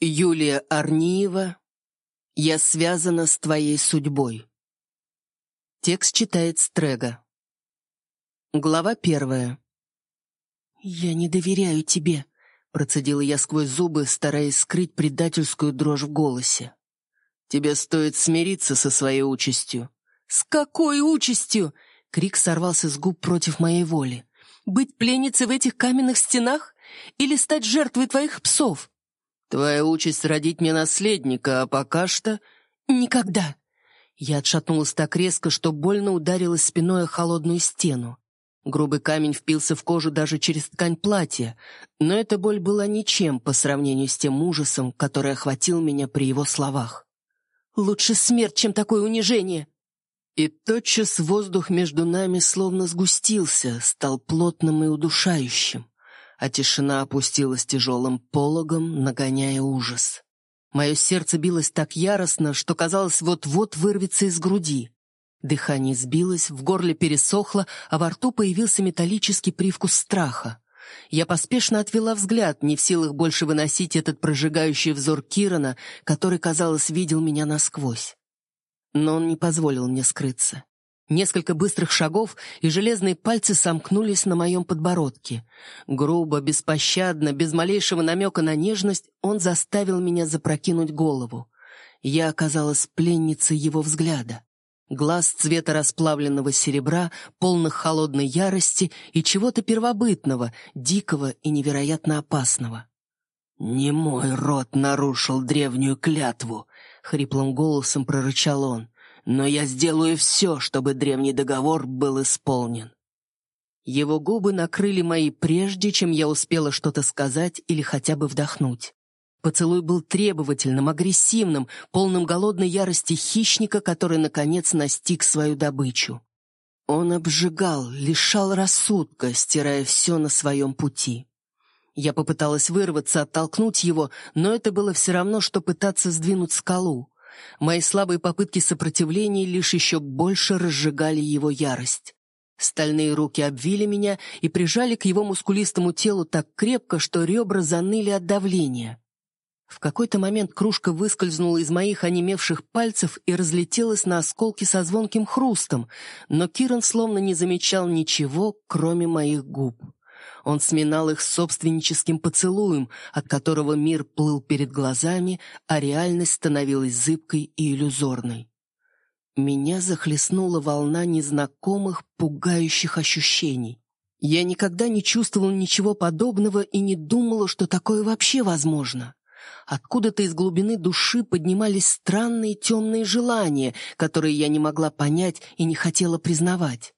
Юлия Арниева «Я связана с твоей судьбой». Текст читает Стрега. Глава первая. «Я не доверяю тебе», — процедила я сквозь зубы, стараясь скрыть предательскую дрожь в голосе. «Тебе стоит смириться со своей участью». «С какой участью?» — крик сорвался с губ против моей воли. «Быть пленницей в этих каменных стенах? Или стать жертвой твоих псов?» Твоя участь родить мне наследника, а пока что...» «Никогда!» Я отшатнулась так резко, что больно ударилась спиной о холодную стену. Грубый камень впился в кожу даже через ткань платья, но эта боль была ничем по сравнению с тем ужасом, который охватил меня при его словах. «Лучше смерть, чем такое унижение!» И тотчас воздух между нами словно сгустился, стал плотным и удушающим а тишина опустилась тяжелым пологом, нагоняя ужас. Мое сердце билось так яростно, что казалось, вот-вот вырвется из груди. Дыхание сбилось, в горле пересохло, а во рту появился металлический привкус страха. Я поспешно отвела взгляд, не в силах больше выносить этот прожигающий взор Кирана, который, казалось, видел меня насквозь. Но он не позволил мне скрыться. Несколько быстрых шагов, и железные пальцы сомкнулись на моем подбородке. Грубо, беспощадно, без малейшего намека на нежность, он заставил меня запрокинуть голову. Я оказалась пленницей его взгляда. Глаз цвета расплавленного серебра, полных холодной ярости и чего-то первобытного, дикого и невероятно опасного. «Не мой род нарушил древнюю клятву», — хриплым голосом прорычал он но я сделаю все, чтобы древний договор был исполнен». Его губы накрыли мои прежде, чем я успела что-то сказать или хотя бы вдохнуть. Поцелуй был требовательным, агрессивным, полным голодной ярости хищника, который, наконец, настиг свою добычу. Он обжигал, лишал рассудка, стирая все на своем пути. Я попыталась вырваться, оттолкнуть его, но это было все равно, что пытаться сдвинуть скалу. Мои слабые попытки сопротивления лишь еще больше разжигали его ярость. Стальные руки обвили меня и прижали к его мускулистому телу так крепко, что ребра заныли от давления. В какой-то момент кружка выскользнула из моих онемевших пальцев и разлетелась на осколки со звонким хрустом, но Киран словно не замечал ничего, кроме моих губ. Он сминал их собственническим поцелуем, от которого мир плыл перед глазами, а реальность становилась зыбкой и иллюзорной. Меня захлестнула волна незнакомых, пугающих ощущений. Я никогда не чувствовала ничего подобного и не думала, что такое вообще возможно. Откуда-то из глубины души поднимались странные темные желания, которые я не могла понять и не хотела признавать.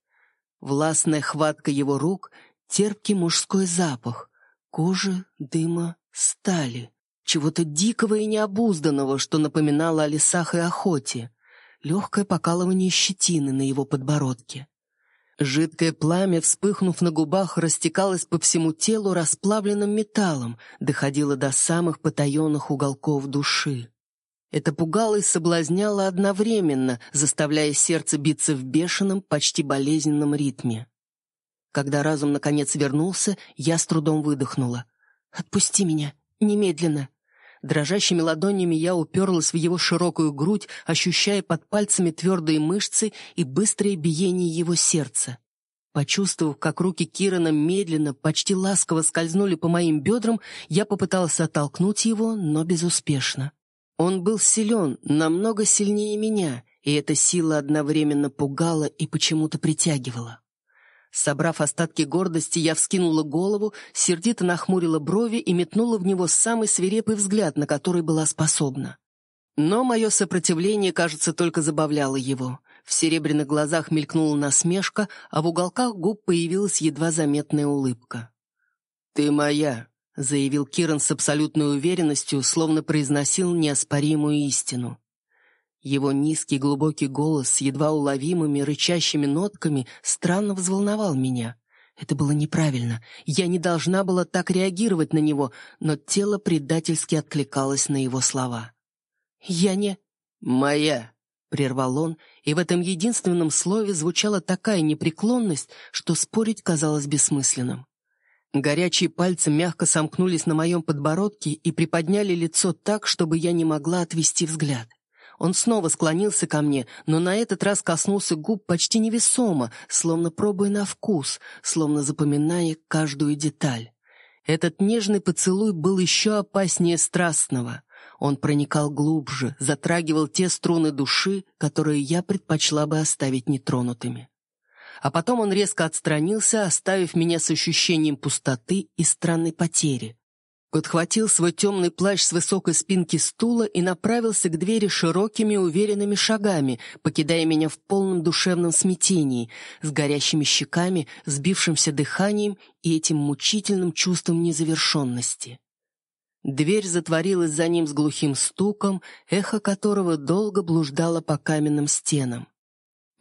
Властная хватка его рук — терпкий мужской запах, кожи, дыма, стали, чего-то дикого и необузданного, что напоминало о лесах и охоте, легкое покалывание щетины на его подбородке. Жидкое пламя, вспыхнув на губах, растекалось по всему телу расплавленным металлом, доходило до самых потаенных уголков души. Это пугало и соблазняло одновременно, заставляя сердце биться в бешеном, почти болезненном ритме. Когда разум наконец вернулся, я с трудом выдохнула. «Отпусти меня! Немедленно!» Дрожащими ладонями я уперлась в его широкую грудь, ощущая под пальцами твердые мышцы и быстрое биение его сердца. Почувствовав, как руки Кирана медленно, почти ласково скользнули по моим бедрам, я попыталась оттолкнуть его, но безуспешно. Он был силен, намного сильнее меня, и эта сила одновременно пугала и почему-то притягивала. Собрав остатки гордости, я вскинула голову, сердито нахмурила брови и метнула в него самый свирепый взгляд, на который была способна. Но мое сопротивление, кажется, только забавляло его. В серебряных глазах мелькнула насмешка, а в уголках губ появилась едва заметная улыбка. «Ты моя», — заявил Киран с абсолютной уверенностью, словно произносил неоспоримую истину. Его низкий глубокий голос с едва уловимыми рычащими нотками странно взволновал меня. Это было неправильно. Я не должна была так реагировать на него, но тело предательски откликалось на его слова. «Я не...» «Моя», — прервал он, и в этом единственном слове звучала такая непреклонность, что спорить казалось бессмысленным. Горячие пальцы мягко сомкнулись на моем подбородке и приподняли лицо так, чтобы я не могла отвести взгляд. Он снова склонился ко мне, но на этот раз коснулся губ почти невесомо, словно пробуя на вкус, словно запоминая каждую деталь. Этот нежный поцелуй был еще опаснее страстного. Он проникал глубже, затрагивал те струны души, которые я предпочла бы оставить нетронутыми. А потом он резко отстранился, оставив меня с ощущением пустоты и странной потери подхватил свой темный плащ с высокой спинки стула и направился к двери широкими уверенными шагами, покидая меня в полном душевном смятении, с горящими щеками, сбившимся дыханием и этим мучительным чувством незавершенности. Дверь затворилась за ним с глухим стуком, эхо которого долго блуждало по каменным стенам.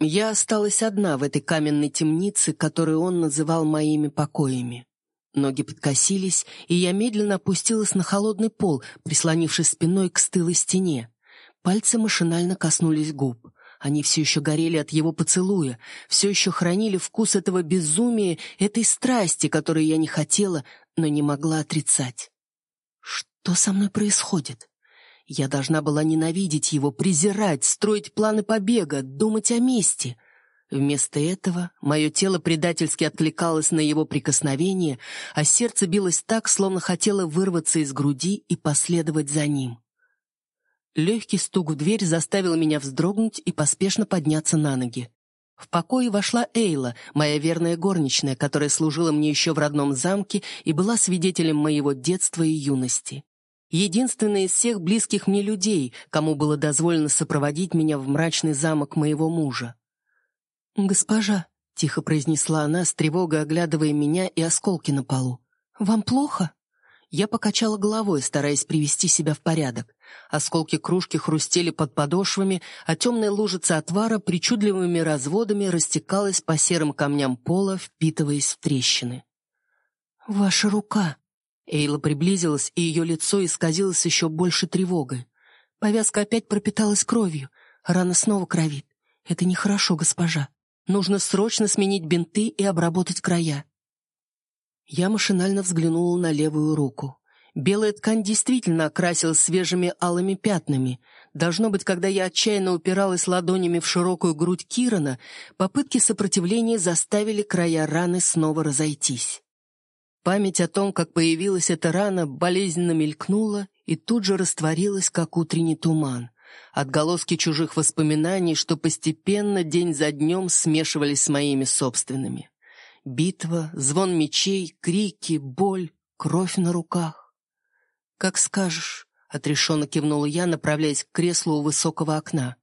Я осталась одна в этой каменной темнице, которую он называл моими покоями. Ноги подкосились, и я медленно опустилась на холодный пол, прислонившись спиной к стылой стене. Пальцы машинально коснулись губ. Они все еще горели от его поцелуя, все еще хранили вкус этого безумия, этой страсти, которую я не хотела, но не могла отрицать. Что со мной происходит? Я должна была ненавидеть его, презирать, строить планы побега, думать о мести — Вместо этого мое тело предательски откликалось на его прикосновение, а сердце билось так, словно хотело вырваться из груди и последовать за ним. Легкий стук в дверь заставил меня вздрогнуть и поспешно подняться на ноги. В покое вошла Эйла, моя верная горничная, которая служила мне еще в родном замке и была свидетелем моего детства и юности. Единственная из всех близких мне людей, кому было дозволено сопроводить меня в мрачный замок моего мужа. «Госпожа», — тихо произнесла она, с тревогой оглядывая меня и осколки на полу, — «вам плохо?» Я покачала головой, стараясь привести себя в порядок. Осколки кружки хрустели под подошвами, а темная лужица отвара причудливыми разводами растекалась по серым камням пола, впитываясь в трещины. «Ваша рука!» Эйла приблизилась, и ее лицо исказилось еще больше тревогой. Повязка опять пропиталась кровью, рана снова кровит. Это нехорошо, госпожа. Нужно срочно сменить бинты и обработать края. Я машинально взглянула на левую руку. Белая ткань действительно окрасилась свежими алыми пятнами. Должно быть, когда я отчаянно упиралась ладонями в широкую грудь Кирана, попытки сопротивления заставили края раны снова разойтись. Память о том, как появилась эта рана, болезненно мелькнула и тут же растворилась, как утренний туман отголоски чужих воспоминаний, что постепенно день за днем смешивались с моими собственными. Битва, звон мечей, крики, боль, кровь на руках. «Как скажешь», — отрешенно кивнула я, направляясь к креслу у высокого окна.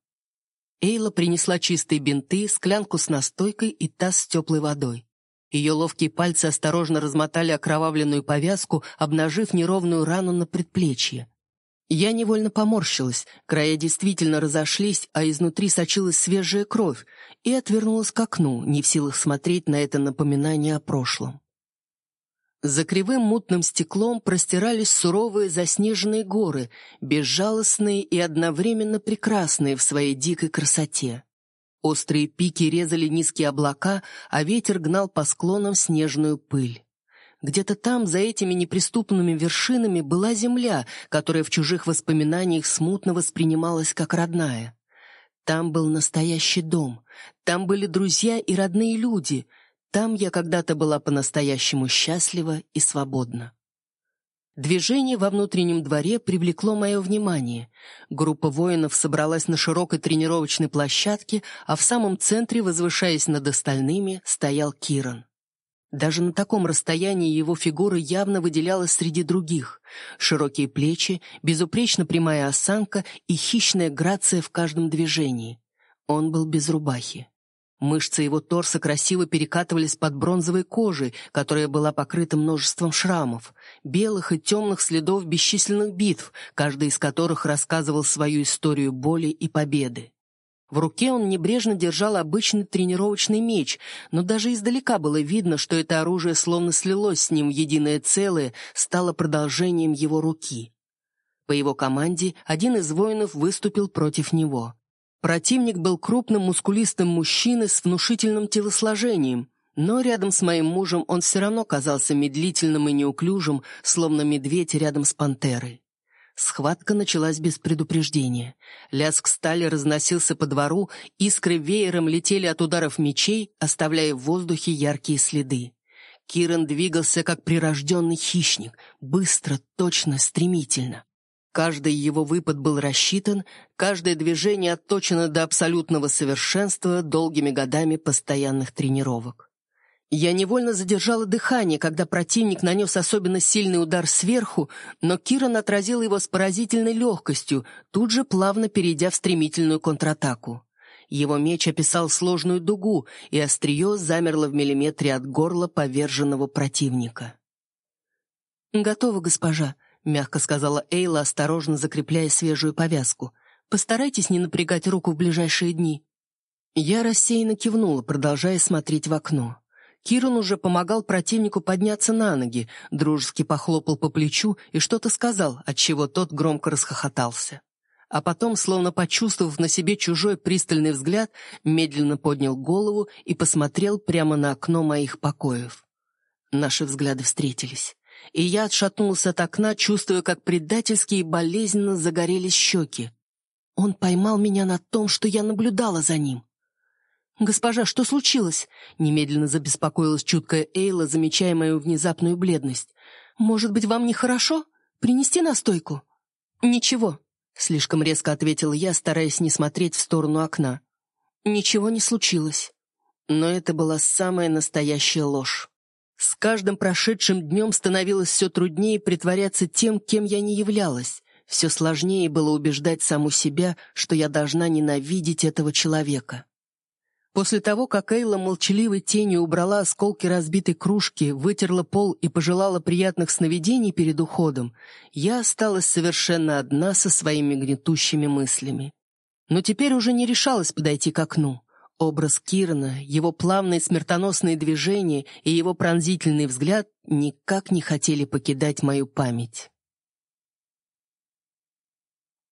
Эйла принесла чистые бинты, склянку с настойкой и таз с теплой водой. Ее ловкие пальцы осторожно размотали окровавленную повязку, обнажив неровную рану на предплечье. Я невольно поморщилась, края действительно разошлись, а изнутри сочилась свежая кровь, и отвернулась к окну, не в силах смотреть на это напоминание о прошлом. За кривым мутным стеклом простирались суровые заснеженные горы, безжалостные и одновременно прекрасные в своей дикой красоте. Острые пики резали низкие облака, а ветер гнал по склонам снежную пыль. Где-то там, за этими неприступными вершинами, была земля, которая в чужих воспоминаниях смутно воспринималась как родная. Там был настоящий дом, там были друзья и родные люди, там я когда-то была по-настоящему счастлива и свободна. Движение во внутреннем дворе привлекло мое внимание. Группа воинов собралась на широкой тренировочной площадке, а в самом центре, возвышаясь над остальными, стоял Киран. Даже на таком расстоянии его фигура явно выделялась среди других. Широкие плечи, безупречно прямая осанка и хищная грация в каждом движении. Он был без рубахи. Мышцы его торса красиво перекатывались под бронзовой кожей, которая была покрыта множеством шрамов, белых и темных следов бесчисленных битв, каждый из которых рассказывал свою историю боли и победы. В руке он небрежно держал обычный тренировочный меч, но даже издалека было видно, что это оружие словно слилось с ним в единое целое, стало продолжением его руки. По его команде один из воинов выступил против него. Противник был крупным мускулистым мужчиной с внушительным телосложением. Но рядом с моим мужем он все равно казался медлительным и неуклюжим, словно медведь рядом с пантерой. Схватка началась без предупреждения. Лязг стали разносился по двору, искры веером летели от ударов мечей, оставляя в воздухе яркие следы. Киран двигался как прирожденный хищник, быстро, точно, стремительно. Каждый его выпад был рассчитан, каждое движение отточено до абсолютного совершенства долгими годами постоянных тренировок. Я невольно задержала дыхание, когда противник нанес особенно сильный удар сверху, но Киран отразил его с поразительной легкостью, тут же плавно перейдя в стремительную контратаку. Его меч описал сложную дугу, и острие замерло в миллиметре от горла поверженного противника. «Готово, госпожа», — мягко сказала Эйла, осторожно закрепляя свежую повязку. «Постарайтесь не напрягать руку в ближайшие дни». Я рассеянно кивнула, продолжая смотреть в окно. Киран уже помогал противнику подняться на ноги, дружески похлопал по плечу и что-то сказал, отчего тот громко расхохотался. А потом, словно почувствовав на себе чужой пристальный взгляд, медленно поднял голову и посмотрел прямо на окно моих покоев. Наши взгляды встретились, и я отшатнулся от окна, чувствуя, как предательски и болезненно загорелись щеки. Он поймал меня на том, что я наблюдала за ним. «Госпожа, что случилось?» — немедленно забеспокоилась чуткая Эйла, замечая мою внезапную бледность. «Может быть, вам нехорошо? Принести настойку?» «Ничего», — слишком резко ответила я, стараясь не смотреть в сторону окна. «Ничего не случилось». Но это была самая настоящая ложь. С каждым прошедшим днем становилось все труднее притворяться тем, кем я не являлась. Все сложнее было убеждать саму себя, что я должна ненавидеть этого человека. После того, как Эйла молчаливой тенью убрала осколки разбитой кружки, вытерла пол и пожелала приятных сновидений перед уходом, я осталась совершенно одна со своими гнетущими мыслями. Но теперь уже не решалась подойти к окну. Образ Кирана, его плавные смертоносные движения и его пронзительный взгляд никак не хотели покидать мою память.